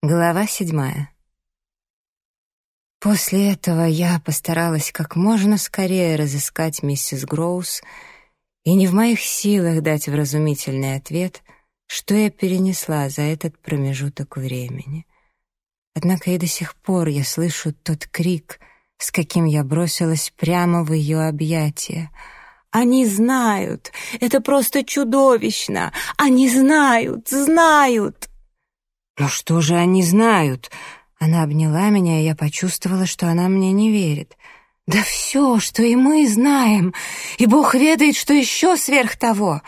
Глава седьмая. После этого я постаралась как можно скорее разыскать миссис Гроус, и не в моих силах дать вразумительный ответ, что я перенесла за этот промежуток времени. Однако и до сих пор я слышу тот крик, с каким я бросилась прямо в ее объятия. «Они знают! Это просто чудовищно! Они знают! Знают!» «Ну что же они знают?» Она обняла меня, и я почувствовала, что она мне не верит. «Да все, что и мы знаем, и Бог ведает, что еще сверх того!»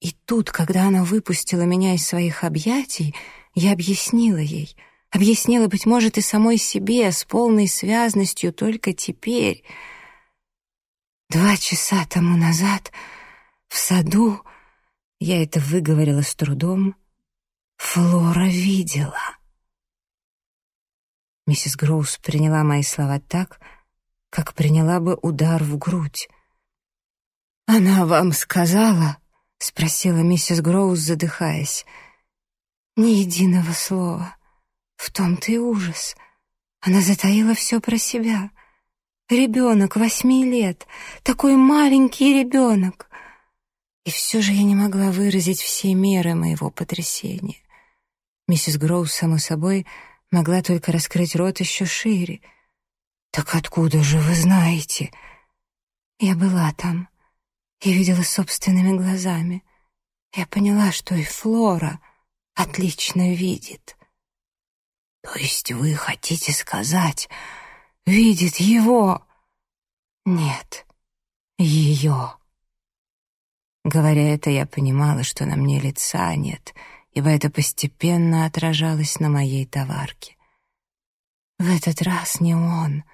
И тут, когда она выпустила меня из своих объятий, я объяснила ей, объяснила, быть может, и самой себе, с полной связностью только теперь. Два часа тому назад в саду, я это выговорила с трудом, Флора видела. Миссис Гроус приняла мои слова так, как приняла бы удар в грудь. «Она вам сказала?» — спросила миссис Гроус, задыхаясь. «Ни единого слова. В том-то и ужас. Она затаила все про себя. Ребенок восьми лет, такой маленький ребенок. И все же я не могла выразить все меры моего потрясения. Миссис Гроув, само собой, могла только раскрыть рот еще шире. «Так откуда же вы знаете?» Я была там и видела собственными глазами. Я поняла, что и Флора отлично видит. «То есть вы хотите сказать, видит его?» «Нет, ее». Говоря это, я понимала, что на мне лица нет — ибо это постепенно отражалось на моей товарке. В этот раз не он,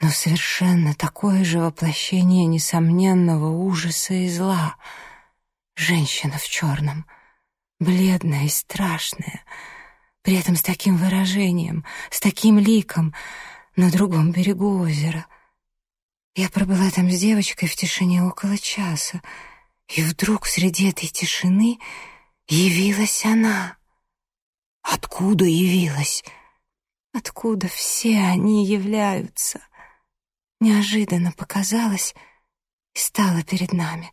но совершенно такое же воплощение несомненного ужаса и зла. Женщина в черном, бледная и страшная, при этом с таким выражением, с таким ликом на другом берегу озера. Я пробыла там с девочкой в тишине около часа, и вдруг среди этой тишины — Явилась она. Откуда явилась? Откуда все они являются? Неожиданно показалось и стала перед нами,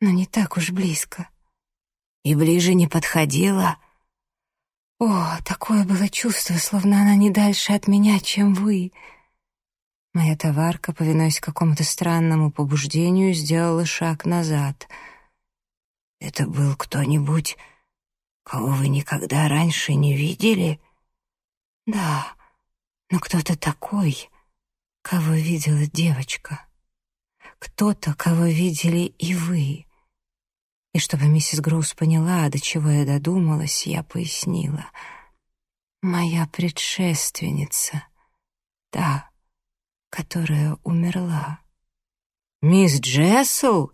но не так уж близко. И ближе не подходила. О, такое было чувство, словно она не дальше от меня, чем вы. Моя товарка, повинуясь какому-то странному побуждению, сделала шаг назад — это был кто-нибудь, кого вы никогда раньше не видели? Да, но кто-то такой, кого видела девочка. Кто-то, кого видели и вы. И чтобы миссис Гроус поняла, до чего я додумалась, я пояснила. Моя предшественница, та, которая умерла. «Мисс Джессел?»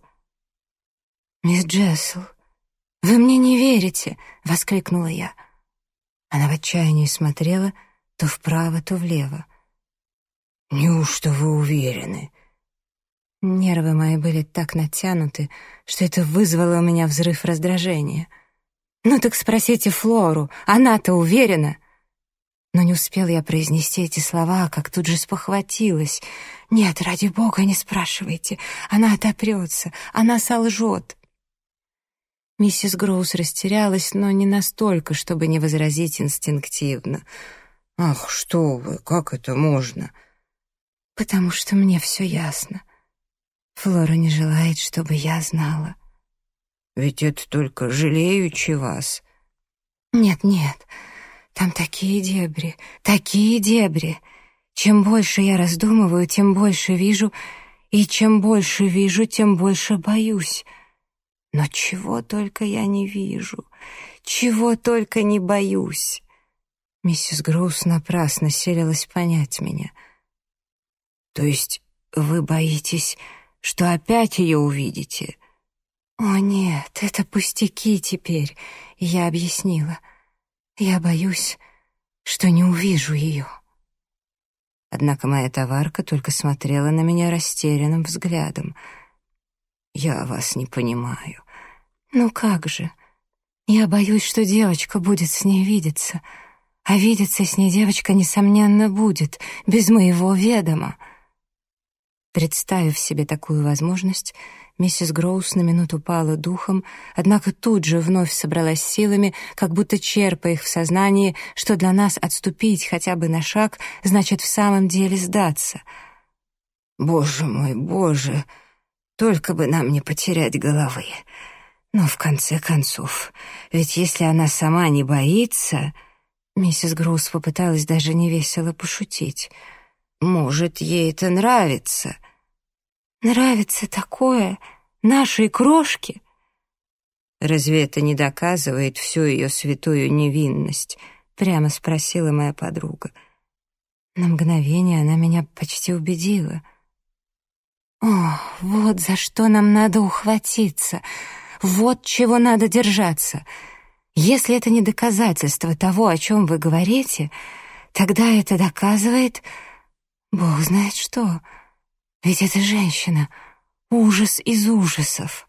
«Мисс Джессел, вы мне не верите!» — воскликнула я. Она в отчаянии смотрела то вправо, то влево. «Неужто вы уверены?» Нервы мои были так натянуты, что это вызвало у меня взрыв раздражения. «Ну так спросите Флору, она-то уверена!» Но не успел я произнести эти слова, как тут же спохватилась. «Нет, ради бога, не спрашивайте. Она отопрется, она солжет». Миссис Гроус растерялась, но не настолько, чтобы не возразить инстинктивно. «Ах, что вы, как это можно?» «Потому что мне все ясно. Флора не желает, чтобы я знала». «Ведь это только жалеючи вас». «Нет-нет, там такие дебри, такие дебри. Чем больше я раздумываю, тем больше вижу, и чем больше вижу, тем больше боюсь». Но чего только я не вижу, чего только не боюсь. Миссис Грус напрасно селилась понять меня. То есть вы боитесь, что опять ее увидите? О нет, это пустяки теперь, я объяснила. Я боюсь, что не увижу ее. Однако моя товарка только смотрела на меня растерянным взглядом — «Я вас не понимаю». «Ну как же? Я боюсь, что девочка будет с ней видеться. А видеться с ней девочка, несомненно, будет, без моего ведома. Представив себе такую возможность, миссис Гроус на минуту пала духом, однако тут же вновь собралась силами, как будто черпая их в сознании, что для нас отступить хотя бы на шаг значит в самом деле сдаться. «Боже мой, боже, только бы нам не потерять головы!» Но в конце концов, ведь если она сама не боится... Миссис Гроус попыталась даже невесело пошутить. Может, ей это нравится. Нравится такое? Нашей крошки? Разве это не доказывает всю ее святую невинность? Прямо спросила моя подруга. На мгновение она меня почти убедила. О, вот за что нам надо ухватиться. Вот чего надо держаться. Если это не доказательство того, о чем вы говорите, тогда это доказывает... Бог знает что. Ведь это женщина. Ужас из ужасов.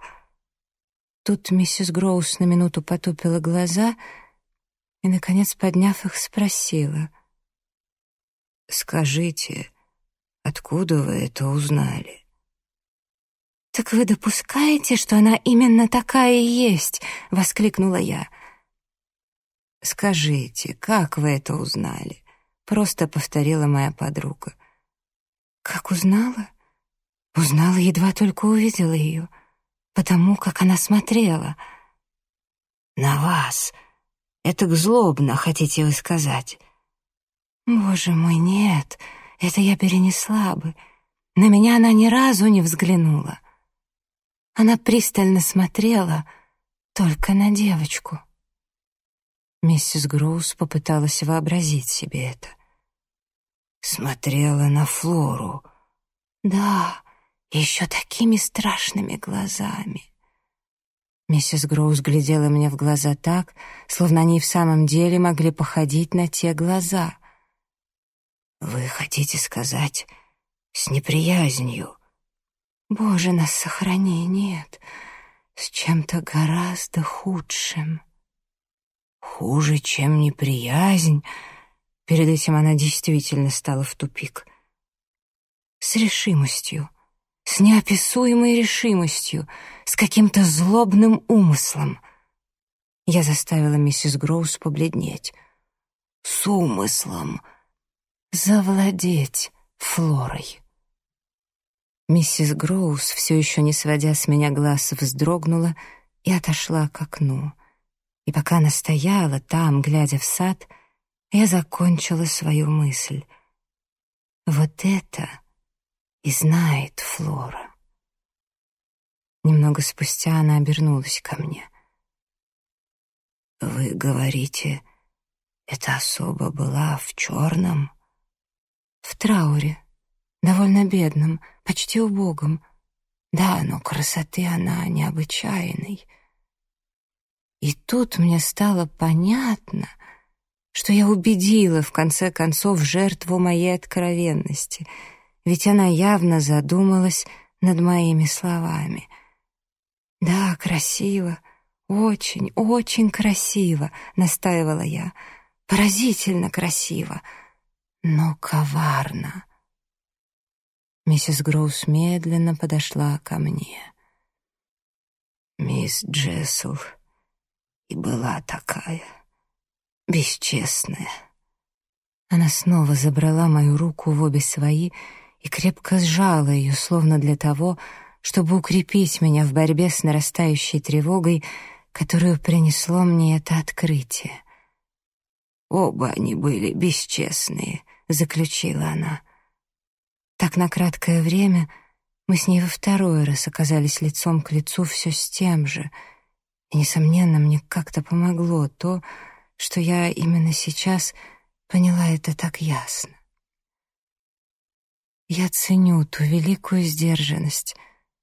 Тут миссис Гроус на минуту потупила глаза и, наконец, подняв их, спросила. «Скажите, откуда вы это узнали?» «Так вы допускаете, что она именно такая и есть?» — воскликнула я. «Скажите, как вы это узнали?» — просто повторила моя подруга. «Как узнала?» Узнала, едва только увидела ее, потому как она смотрела. «На вас! Это злобно, хотите вы сказать?» «Боже мой, нет, это я перенесла бы. На меня она ни разу не взглянула. Она пристально смотрела только на девочку. Миссис Груз попыталась вообразить себе это. Смотрела на Флору. Да, еще такими страшными глазами. Миссис Гроуз глядела мне в глаза так, словно они в самом деле могли походить на те глаза. «Вы хотите сказать, с неприязнью?» Боже, нас сохрани, нет, с чем-то гораздо худшим. Хуже, чем неприязнь. Перед этим она действительно стала в тупик. С решимостью, с неописуемой решимостью, с каким-то злобным умыслом. Я заставила миссис Гроус побледнеть. С умыслом завладеть Флорой. Миссис Гроус, все еще не сводя с меня глаз, вздрогнула и отошла к окну. И пока она стояла там, глядя в сад, я закончила свою мысль. Вот это и знает Флора. Немного спустя она обернулась ко мне. «Вы говорите, эта особа была в черном?» «В трауре», довольно бедным, почти убогим. Да, но красоты она необычайной. И тут мне стало понятно, что я убедила, в конце концов, жертву моей откровенности, ведь она явно задумалась над моими словами. «Да, красиво, очень, очень красиво», — настаивала я, — «поразительно красиво, но коварно». Миссис Гроус медленно подошла ко мне. Мисс Джессел и была такая, бесчестная. Она снова забрала мою руку в обе свои и крепко сжала ее, словно для того, чтобы укрепить меня в борьбе с нарастающей тревогой, которую принесло мне это открытие. «Оба они были бесчестные», — заключила она. Так на краткое время мы с ней во второй раз оказались лицом к лицу все с тем же. И, несомненно, мне как-то помогло то, что я именно сейчас поняла это так ясно. Я ценю ту великую сдержанность,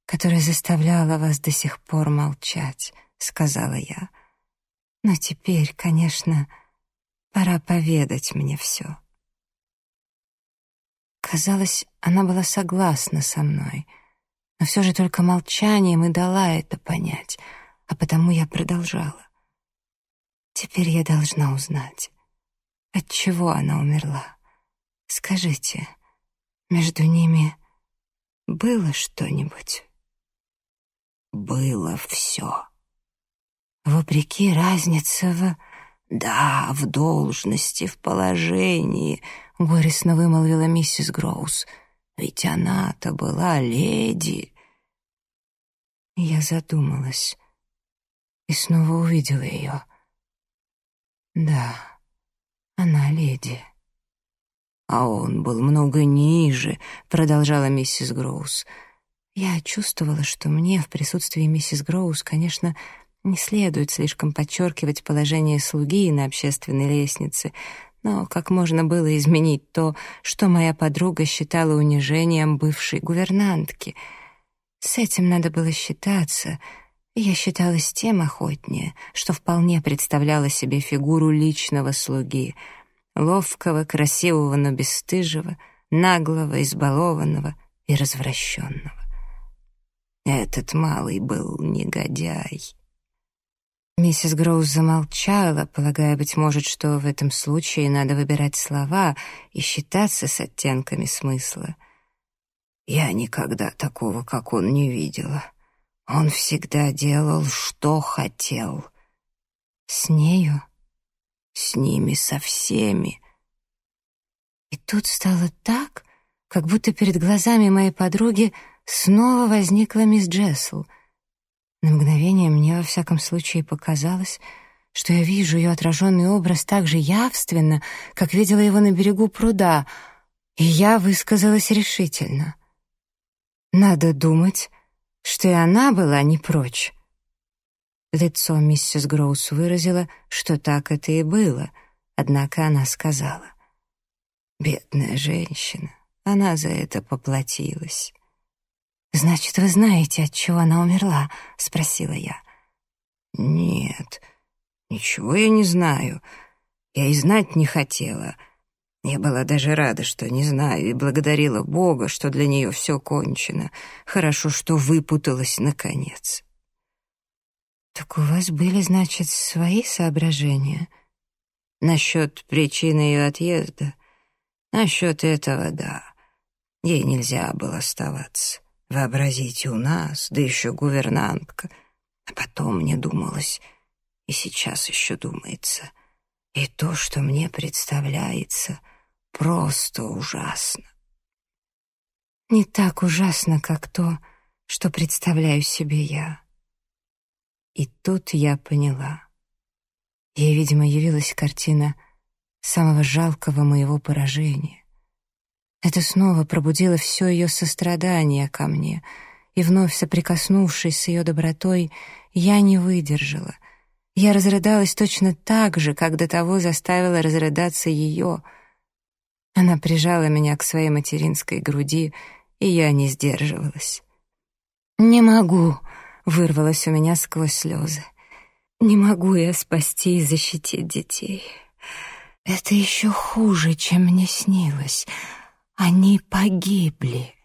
которая заставляла вас до сих пор молчать, сказала я. Но теперь, конечно, пора поведать мне все. Казалось, она была согласна со мной, но все же только молчанием и дала это понять, а потому я продолжала. Теперь я должна узнать. От чего она умерла? Скажите, между ними было что-нибудь? Было все. Вопреки разнице в... «Да, в должности, в положении», — горестно вымолвила миссис Гроус. «Ведь она-то была леди». Я задумалась и снова увидела ее. Да, она леди. А он был много ниже, продолжала миссис Гроус. Я чувствовала, что мне в присутствии миссис Гроус, конечно, не следует слишком подчеркивать положение слуги на общественной лестнице, но как можно было изменить то, что моя подруга считала унижением бывшей гувернантки? С этим надо было считаться — я считалась тем охотнее, что вполне представляла себе фигуру личного слуги, ловкого, красивого, но бесстыжего, наглого, избалованного и развращенного. Этот малый был негодяй. Миссис Гроуз замолчала, полагая, быть может, что в этом случае надо выбирать слова и считаться с оттенками смысла. «Я никогда такого, как он, не видела», он всегда делал, что хотел. С нею? С ними, со всеми. И тут стало так, как будто перед глазами моей подруги снова возникла мисс Джессел. На мгновение мне, во всяком случае, показалось, что я вижу ее отраженный образ так же явственно, как видела его на берегу пруда, и я высказалась решительно. «Надо думать, что и она была не прочь. Лицо миссис Гроус выразило, что так это и было, однако она сказала. «Бедная женщина, она за это поплатилась». «Значит, вы знаете, от чего она умерла?» — спросила я. «Нет, ничего я не знаю. Я и знать не хотела. Я была даже рада, что не знаю, и благодарила Бога, что для нее все кончено. Хорошо, что выпуталась наконец. Так у вас были, значит, свои соображения? Насчет причины ее отъезда? Насчет этого, да. Ей нельзя было оставаться. Вообразите, у нас, да еще гувернантка. А потом мне думалось, и сейчас еще думается, и то, что мне представляется — Просто ужасно. Не так ужасно, как то, что представляю себе я. И тут я поняла. Ей, видимо, явилась картина самого жалкого моего поражения. Это снова пробудило все ее сострадание ко мне, и вновь соприкоснувшись с ее добротой, я не выдержала. Я разрыдалась точно так же, как до того заставила разрыдаться ее — она прижала меня к своей материнской груди, и я не сдерживалась. «Не могу», — вырвалось у меня сквозь слезы. «Не могу я спасти и защитить детей. Это еще хуже, чем мне снилось. Они погибли».